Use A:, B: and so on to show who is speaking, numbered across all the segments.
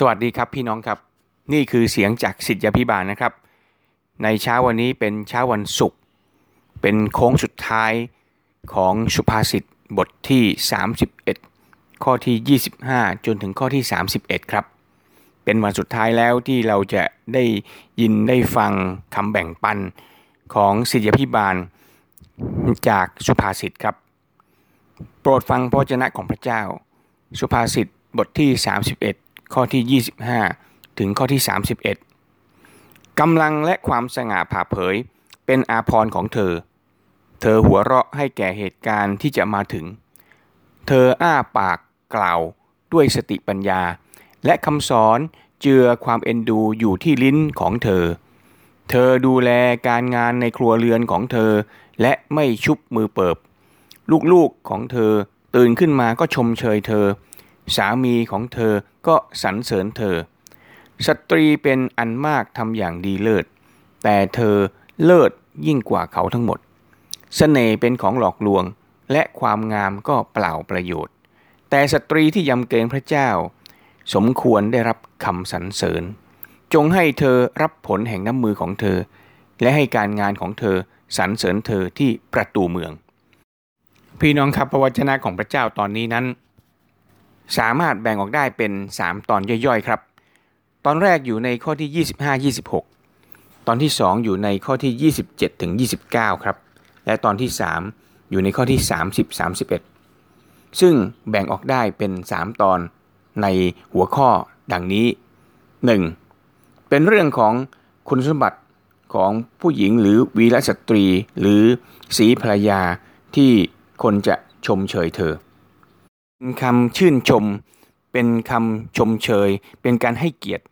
A: สวัสดีครับพี่น้องครับ นี่คือเสียงจากสิทธยพิบาลนะครับ ในเช้าวันนี้เป็นเช้าวันศุกร์เป็นโค้งสุดท้ายของสุภาษิตบทที่ 31 ข้อที่ 25 จนถึงข้อที่ 31 ครับ เป็นวันสุดท้ายแล้วที่เราจะได้ยินได้ฟังคำแบ่งปันของสิทธยพิบาลจากสุภาษิตครับ โปรดฟังพระวจนะของพระเจ้า สุภาษิตบทที่ 31 ข้อที่ 25 ถึงข้อที่ 31กำลังและความสง่าผ่าเผยเป็นอาพรของเธอ เธอหัวเราะให้แก่เหตุการณ์ที่จะมาถึง เธออ้าปากกล่าวด้วยสติปัญญา และคำสอนเจือความเอ็นดูอยู่ที่ลิ้นของเธอ เธอดูแลการงานในครัวเรือนของเธอ และไม่ชุบมือเปิบ ลูกๆของเธอตื่นขึ้นมาก็ชมเชยเธอ สามีของเธอก็สรรเสริญเธอ สตรีเป็นอันมากทำอย่างดีเลิศ แต่เธอเลิศยิ่งกว่าเขาทั้งหมดสเสน่ห์เป็นของหลอกลวง และความงามก็เปล่าประโยชน์ แต่สตรีที่ยำเกรงพระเจ้า สมควรได้รับคำสรรเสริญ จงให้เธอรับผลแห่งน้ำมือของเธอ และให้การงานของเธอสรรเสริญเธอที่ประตูเมือง พี่น้องครับพระวจนะของพระเจ้าตอนนี้นั้น สามารถแบ่งออกได้เป็น 3 ตอนย่อยๆครับ ตอนแรกอยู่ในข้อที่ 25 26 ตอนที่ 2 อยู่ในข้อที่ 27ถึง29 ครับ และตอนที่ 3 อยู่ในข้อที่ 30 31 ซึ่งแบ่งออกได้เป็น 3 ตอนในหัวข้อดังนี้ 1. เป็นเรื่องของคุณสมบัติของผู้หญิงหรือวีรสตรีหรือสีภรรยาที่คนจะชมเชยเธอ เป็นคำชื่นชม เป็นคำชมเชย เป็นการให้เกียรติ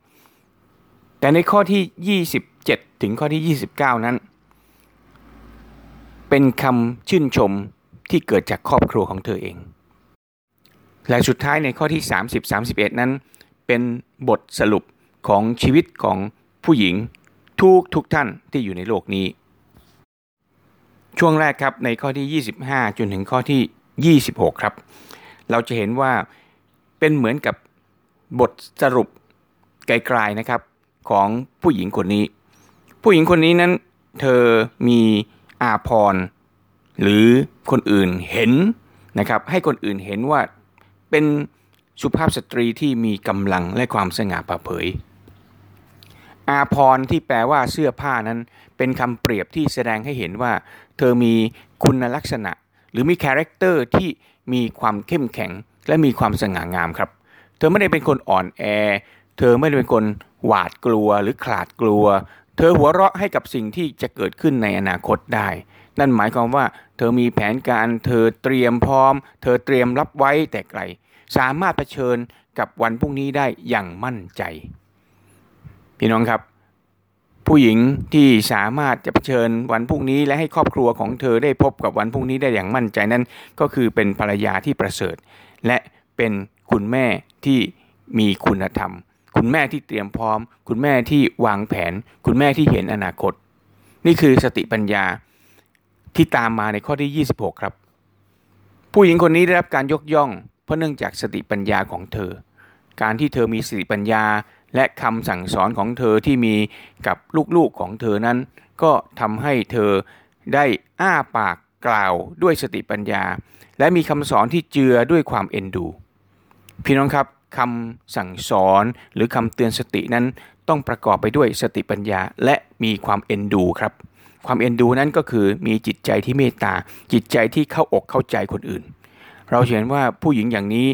A: แต่ในข้อที่ 27 ถึงข้อที่ 29 นั้น เป็นคำชื่นชมที่เกิดจากครอบครัวของเธอเอง และสุดท้ายในข้อที่ 30 31 นั้น เป็นบทสรุปของชีวิตของผู้หญิงทุกทุกท่านที่อยู่ในโลกนี้ ช่วงแรกครับในข้อที่ 25 จนถึงข้อที่ 26 ครับ เราจะเห็นว่าเป็นเหมือนกับบทสรุปไกลๆนะครับของผู้หญิงคนนี้ ผู้หญิงคนนี้นั้น เธอมีอาภรณ์หรือคนอื่นเห็นนะครับ ให้คนอื่นเห็นว่าเป็นสุภาพสตรีที่มีกำลังและความสง่าผ่าเผย อาภรณ์ที่แปลว่าเสื้อผ้านั้น เป็นคำเปรียบที่แสดงให้เห็นว่า เธอมีคุณลักษณะ หรือมี character ที่ มีความเข้มแข็งและมีความสง่างามครับ เธอไม่ได้เป็นคนอ่อนแอ เธอไม่ได้เป็นคนหวาดกลัวหรือขลาดกลัว เธอหัวเราะให้กับสิ่งที่จะเกิดขึ้นในอนาคตได้ นั่นหมายความว่า เธอมีแผนการ เธอเตรียมพร้อม เธอเตรียมรับไว้แต่ไกล สามารถเผชิญกับวันพรุ่งนี้ได้อย่างมั่นใจ พี่น้องครับ ผู้หญิงที่สามารถจะเผชิญวันพรุ่งนี้ และให้ครอบครัวของเธอได้พบกับวันพรุ่งนี้ได้อย่างมั่นใจนั้น ก็คือเป็นภรรยาที่ประเสริฐ และเป็นคุณแม่ที่มีคุณธรรม คุณแม่ที่เตรียมพร้อม คุณแม่ที่วางแผน คุณแม่ที่เห็นอนาคต นี่คือสติปัญญาที่ตามมาในข้อที่ 26 ครับ ผู้หญิงคนนี้ได้รับการยกย่อง เพราะเนื่องจากสติปัญญาของเธอ การที่เธอมีสติปัญญา และคำสั่งสอนของเธอที่มีกับลูกๆของเธอนั้น ก็ทำให้เธอได้อ้าปากกล่าวด้วยสติปัญญา และมีคำสอนที่เจือด้วยความเอ็นดู พี่น้องครับคำสั่งสอนหรือคำเตือนสตินั้นต้องประกอบไปด้วยสติปัญญาและมีความเอ็นดูครับ ความเอ็นดูนั้นก็คือมีจิตใจที่เมตตา จิตใจที่เข้าอกเข้าใจคนอื่น เราเห็นว่าผู้หญิงอย่างนี้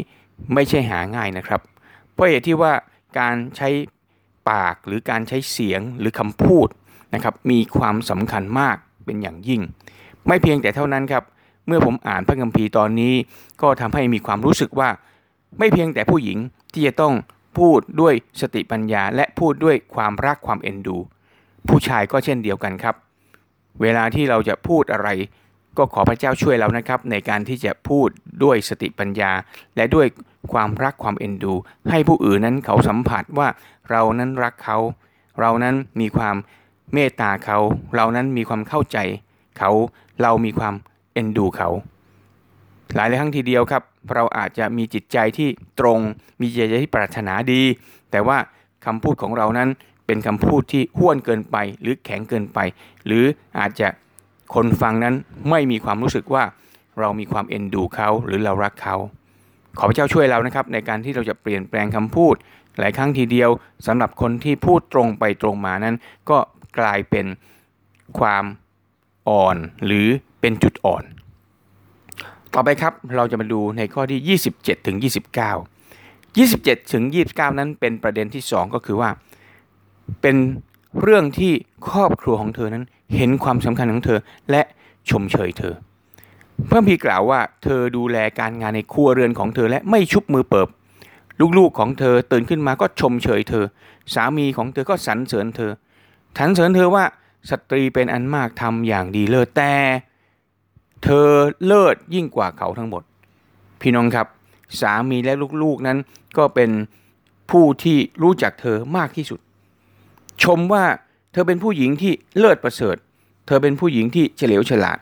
A: ไม่ใช่หาง่ายนะครับ เพราะเหตุที่ว่า การใช้ปากหรือการใช้เสียงหรือคำพูดนะครับมีความสำคัญมากเป็นอย่างยิ่ง ไม่เพียงแต่เท่านั้นครับเมื่อผมอ่านพระคัมภีร์ตอนนี้ ก็ทำให้มีความรู้สึกว่า ไม่เพียงแต่ผู้หญิงที่จะต้องพูดด้วยสติปัญญา และพูดด้วยความรักความเอ็นดู ผู้ชายก็เช่นเดียวกันครับ เวลาที่เราจะพูดอะไร ก็ขอพระเจ้าช่วยเรานะครับ ในการที่จะพูดด้วยสติปัญญา และด้วยความรักความเอ็นดู ให้ผู้อื่นนั้นเขาสัมผัสว่าเรานั้นรักเขา เรานั้นมีความเมตตาเขา เรานั้นมีความเข้าใจ เขาเรามีความเอ็นดูเขา หลายหลายครั้งทีเดียวครับ เราอาจจะมีจิตใจที่ตรง มีใจที่ปรารถนาดี แต่ว่าคำพูดของเรานั้นเป็นคำพูดที่ห้วนเกินไป หรือแข็งเกินไป หรืออาจจะ คนฟังนั้นไม่มีความรู้สึกว่าเรามีความเอ็นดูเขาหรือเรารักเขา ขอพระเจ้าช่วยเรานะครับ ในการที่เราจะเปลี่ยนแปลงคำพูด หลายครั้งทีเดียวสำหรับคนที่พูดตรงไปตรงมานั้น ก็กลายเป็นความอ่อนหรือเป็นจุดอ่อน ต่อไปครับเราจะมาดูในข้อที่ 27ถึง29 27ถึง29 นั้นเป็นประเด็นที่ 2 ก็คือว่าเป็น เรื่องที่ครอบครัวของเธอนั้นเห็นความสำคัญของเธอและชมเชยเธอ เพิ่มพีกล่าวว่า เธอดูแลการงานในครัวเรือนของเธอและไม่ชุบมือเปิบ ลูกๆของเธอตื่นขึ้นมาก็ชมเชยเธอ สามีของเธอก็สรรเสริญเธอสรรเสริญเธอว่าสตรีเป็นอันมากทำอย่างดีเลิศแต่เธอเลิศยิ่งกว่าเขาทั้งหมด พี่น้องครับ สามีและลูกๆนั้นก็เป็นผู้ที่รู้จักเธอมากที่สุด ชมว่าเธอเป็นผู้หญิงที่เลิศประเสริฐ เธอเป็นผู้หญิงที่เฉลียวฉลาด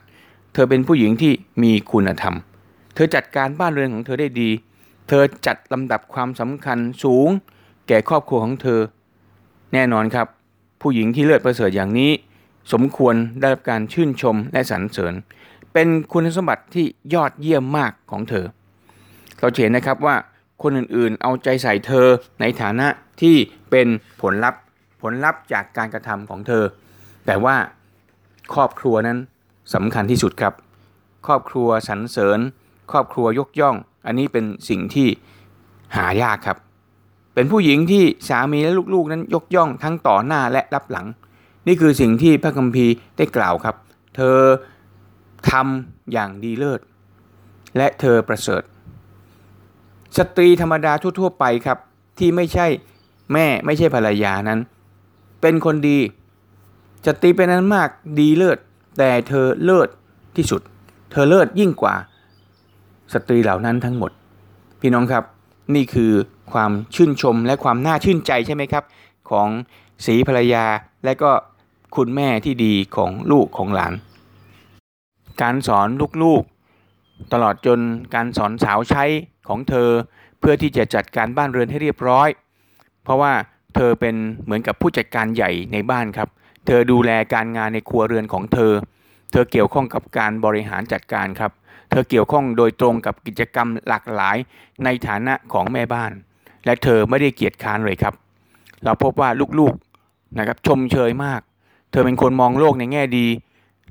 A: เธอเป็นผู้หญิงที่มีคุณธรรม เธอจัดการบ้านเรือนของเธอได้ดี เธอจัดลำดับความสำคัญสูง แก่ครอบครัวของเธอ แน่นอนครับ ผู้หญิงที่เลิศประเสริฐอย่างนี้ สมควรได้รับการชื่นชมและสรรเสริญ เป็นคุณสมบัติที่ยอดเยี่ยมมากของเธอ เราเห็นนะครับว่าคนอื่นๆ เอาใจใส่เธอในฐานะที่เป็นผลลัพธ์ ผลลัพธ์จากการกระทำของเธอ แต่ว่าครอบครัวนั้นสำคัญที่สุดครับ ครอบครัวสรรเสริญ ครอบครัวยกย่อง อันนี้เป็นสิ่งที่หายากครับ เป็นผู้หญิงที่สามีและลูกๆนั้นยกย่องทั้งต่อหน้าและรับหลัง นี่คือสิ่งที่พระคัมภีร์ได้กล่าวครับ เธอทำอย่างดีเลิศ และเธอประเสริฐ สตรีธรรมดาทั่วๆไปครับที่ไม่ใช่แม่ไม่ใช่ภรรยานั้น เป็นคนดีสตรีเป็นนั้นมากดีเลิศแต่เธอเลิศที่สุด เธอเลิศยิ่งกว่าสตรีเหล่านั้นทั้งหมด พี่น้องครับนี่คือความชื่นชมและความน่าชื่นใจใช่ไหมครับ ของสีภรรยาและก็คุณแม่ที่ดีของลูกของหลาน การสอนลูกๆ ตลอดจนการสอนสาวใช้ของเธอ เพื่อที่จะจัดการบ้านเรือนให้เรียบร้อย เพราะว่า เธอเป็นเหมือนกับผู้จัดการใหญ่ในบ้านครับ เธอดูแลการงานในครัวเรือนของเธอ เธอเกี่ยวข้องกับการบริหารจัดการครับ เธอเกี่ยวข้องโดยตรงกับกิจกรรมหลากหลายในฐานะของแม่บ้าน และเธอไม่ได้เกียจค้านเลยครับ เราพบว่าลูกๆนะครับชมเชยมาก เธอเป็นคนมองโลกในแง่ดี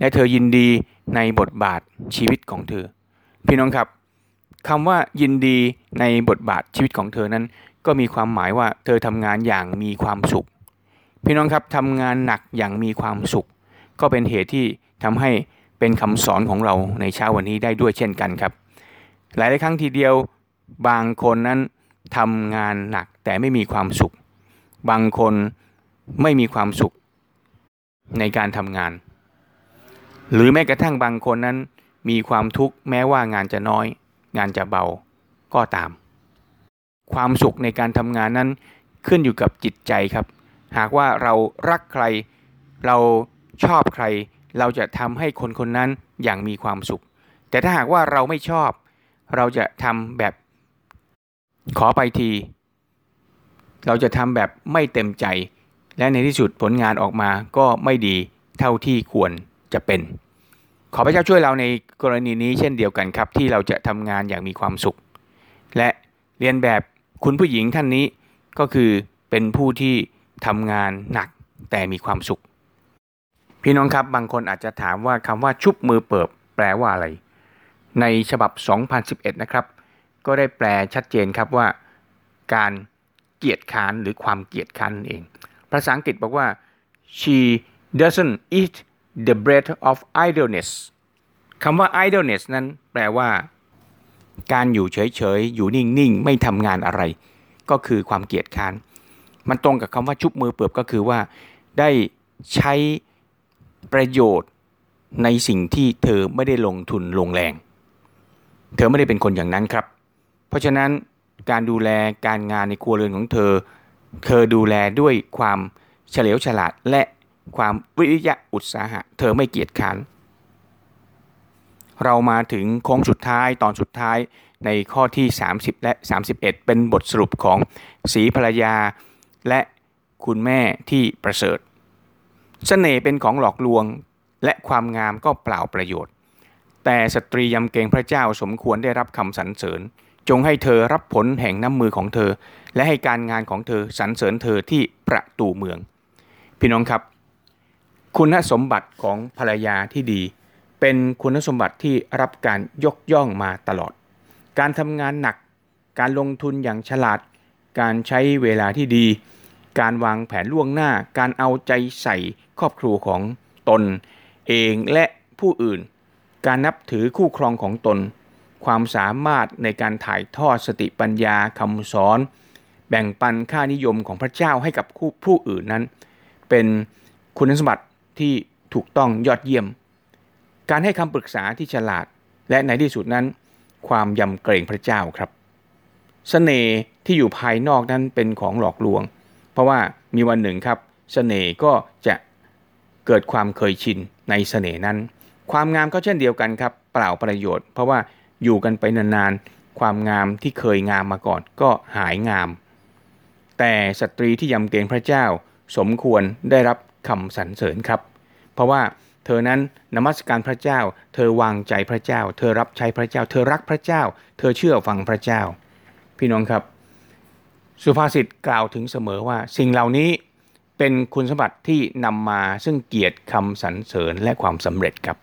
A: และเธอยินดีในบทบาทชีวิตของเธอ พี่น้องครับคำว่ายินดีในบทบาทชีวิตของเธอนั้น ก็มีความหมายว่าเธอทำงานอย่างมีความสุข พี่น้องครับทำงานหนักอย่างมีความสุข ก็เป็นเหตุที่ทำให้เป็นคำสอนของเราในเช้าวันนี้ได้ด้วยเช่นกันครับ หลายหลายครั้งทีเดียวบางคนนั้นทำงานหนักแต่ไม่มีความสุข บางคนไม่มีความสุขในการทำงาน หรือแม้กระทั่งบางคนนั้นมีความทุกข์แม้ว่างานจะน้อย งานจะเบาก็ตาม ความสุขในการทำงานนั้นขึ้นอยู่กับจิตใจครับ หากว่าเรารักใคร เราชอบใคร เราจะทำให้คนคนนั้นอย่างมีความสุข แต่ถ้าหากว่าเราไม่ชอบ เราจะทำแบบขอไปที เราจะทำแบบไม่เต็มใจ และในที่สุดผลงานออกมาก็ไม่ดีเท่าที่ควรจะเป็น ขอพระเจ้าช่วยเราในกรณีนี้เช่นเดียวกันครับ ที่เราจะทำงานอย่างมีความสุข และเรียนแบบ คุณผู้หญิงท่านนี้ก็คือเป็นผู้ที่ทำงานหนักแต่มีความสุข พี่น้องครับบางคนอาจจะถามว่าคำว่าชุบมือเปิบแปลว่าอะไร ในฉบับ 2011 นะครับ ก็ได้แปลชัดเจนครับว่า การเกียดค้านหรือความเกียดค้านนั่นเอง ภาษาอังกฤษบอกว่า she doesn't eat the bread of idleness คำว่า idleness นั้นแปลว่า การอยู่เฉยๆ อยู่นิ่งๆ ไม่ทำงานอะไร ก็คือความเกียดค้าน มันตรงกับคำว่าชุบมือเปิบก็คือว่า ได้ใช้ประโยชน์ในสิ่งที่เธอไม่ได้ลงทุนลงแรง เธอไม่ได้เป็นคนอย่างนั้นครับ เพราะฉะนั้นการดูแลการงานในครัวเรือนของเธอ เธอดูแลด้วยความเฉลียวฉลาดและความวิริยะอุตสาหะ เธอไม่เกียจค้าน เรามาถึงโค้งสุดท้ายตอนสุดท้ายในข้อที่ 30 และ 31 เป็นบทสรุปของสีภรรยา และคุณแม่ที่ประเสริฐสเสน่ห์เป็นของหลอกลวงและความงามก็เปล่าประโยชน์ แต่สตรียำเกรงพระเจ้าสมควรได้รับคำสรรเสริญ จงให้เธอรับผลแห่งน้ำมือของเธอ และให้การงานของเธอสรรเสริญเธอที่ประตูเมือง พี่น้องครับ คุณสมบัติของภรรยาที่ดี เป็นคุณสมบัติที่รับการยกย่องมาตลอด การทำงานหนัก การลงทุนอย่างฉลาด การใช้เวลาที่ดี การวางแผนล่วงหน้า การเอาใจใส่ครอบครัวของตน เองและผู้อื่น การนับถือคู่ครองของตน ความสามารถในการถ่ายทอดสติปัญญาคำสอน แบ่งปันค่านิยมของพระเจ้าให้กับผู้อื่นนั้น เป็นคุณสมบัติที่ถูกต้องยอดเยี่ยม การให้คำปรึกษาที่ฉลาด และในที่สุดนั้น ความยำเกรงพระเจ้าครับสเสน่ห์ที่อยู่ภายนอกนั้นเป็นของหลอกลวง เพราะว่ามีวันหนึ่งครับสเสน่ห์ก็จะเกิดความเคยชินในเสน่ห์นั้น ความงามก็เช่นเดียวกันครับ เปล่าประโยชน์ เพราะว่าอยู่กันไปนานๆ ความงามที่เคยงามมาก่อนก็หายงาม แต่สตรีที่ยำเกรงพระเจ้าสมควรได้รับคำสรรเสริญครับ เพราะว่า เธอนั้นนมัสการพระเจ้า เธอวางใจพระเจ้า เธอรับใช้พระเจ้า เธอรักพระเจ้า เธอเชื่อฟังพระเจ้า พี่น้องครับ สุภาษิตกล่าวถึงเสมอว่า สิ่งเหล่านี้เป็นคุณสมบัติที่นำมาซึ่งเกียรติคำสรรเสริญและความสำเร็จครับ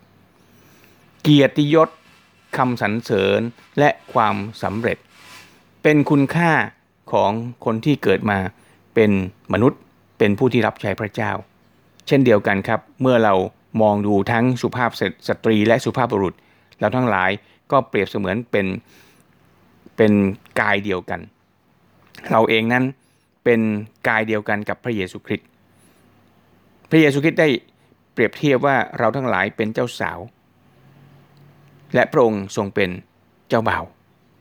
A: เกียรติยศคำสรรเสริญและความสำเร็จ เป็นคุณค่าของคนที่เกิดมาเป็นมนุษย์เป็นผู้ที่รับใช้พระเจ้า เช่นเดียวกันครับ เมื่อเรา มองดูทั้งสุภาพสตรีและสุภาพบุรุษ เราทั้งหลายก็เปรียบเสมือนเป็นเป็นกายเดียวกัน เราเองนั้นเป็นกายเดียวกันกับพระเยซูคริสต์พระเยซูคริสต์ได้เปรียบเทียบว่าเราทั้งหลายเป็นเจ้าสาว และพระองค์ทรงเป็นเจ้าบ่าว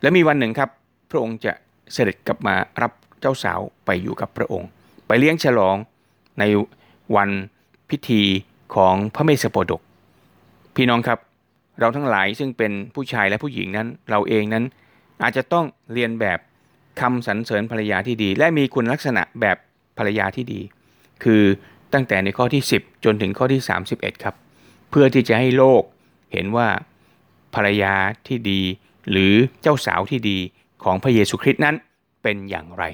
A: และมีวันหนึ่งครับ พระองค์จะเสด็จกลับมารับเจ้าสาวไปอยู่กับพระองค์ ไปเลี้ยงฉลองในวันพิธี ของพระเมสสโปดก พี่น้องครับ เราทั้งหลายซึ่งเป็นผู้ชายและผู้หญิงนั้น เราเองนั้น อาจจะต้องเรียนแบบคำสรรเสริญภรรยาที่ดี และมีคุณลักษณะแบบภรรยาที่ดี คือตั้งแต่ในข้อที่ 10 จนถึงข้อที่ 31 ครับ เพื่อที่จะให้โลกเห็นว่าภรรยาที่ดี หรือเจ้าสาวที่ดีของพระเยซูคริสต์นั้นเป็นอย่างไร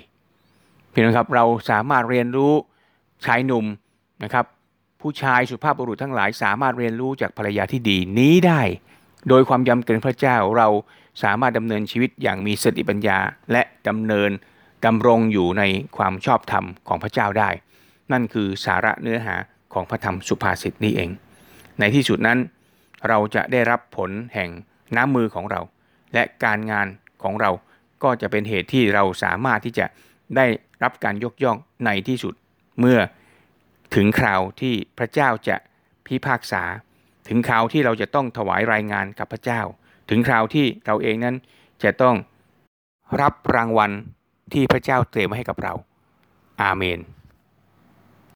A: พี่น้องครับเราสามารถเรียนรู้ชายหนุ่มนะครับ ผู้ชายสุภาพบุรุษทั้งหลายสามารถเรียนรู้จากภรรยาที่ดีนี้ได้ โดยความยำเกรงพระเจ้าเราสามารถดำเนินชีวิตอย่างมีสติปัญญา และดำเนินดำรงอยู่ในความชอบธรรมของพระเจ้าได้ นั่นคือสาระเนื้อหาของพระธรรมสุภาษิตนี้เอง ในที่สุดนั้น เราจะได้รับผลแห่งน้ำมือของเรา และการงานของเราก็จะเป็นเหตุที่เราสามารถที่จะได้รับการยกย่องในที่สุดเมื่อ ถึงคราวที่พระเจ้าจะพิพากษา ถึงคราวที่เราจะต้องถวายรายงานกับพระเจ้า ถึงคราวที่เราเองนั้นจะต้องรับรางวัลที่พระเจ้าเตรียมไว้ให้กับเรา อาเมน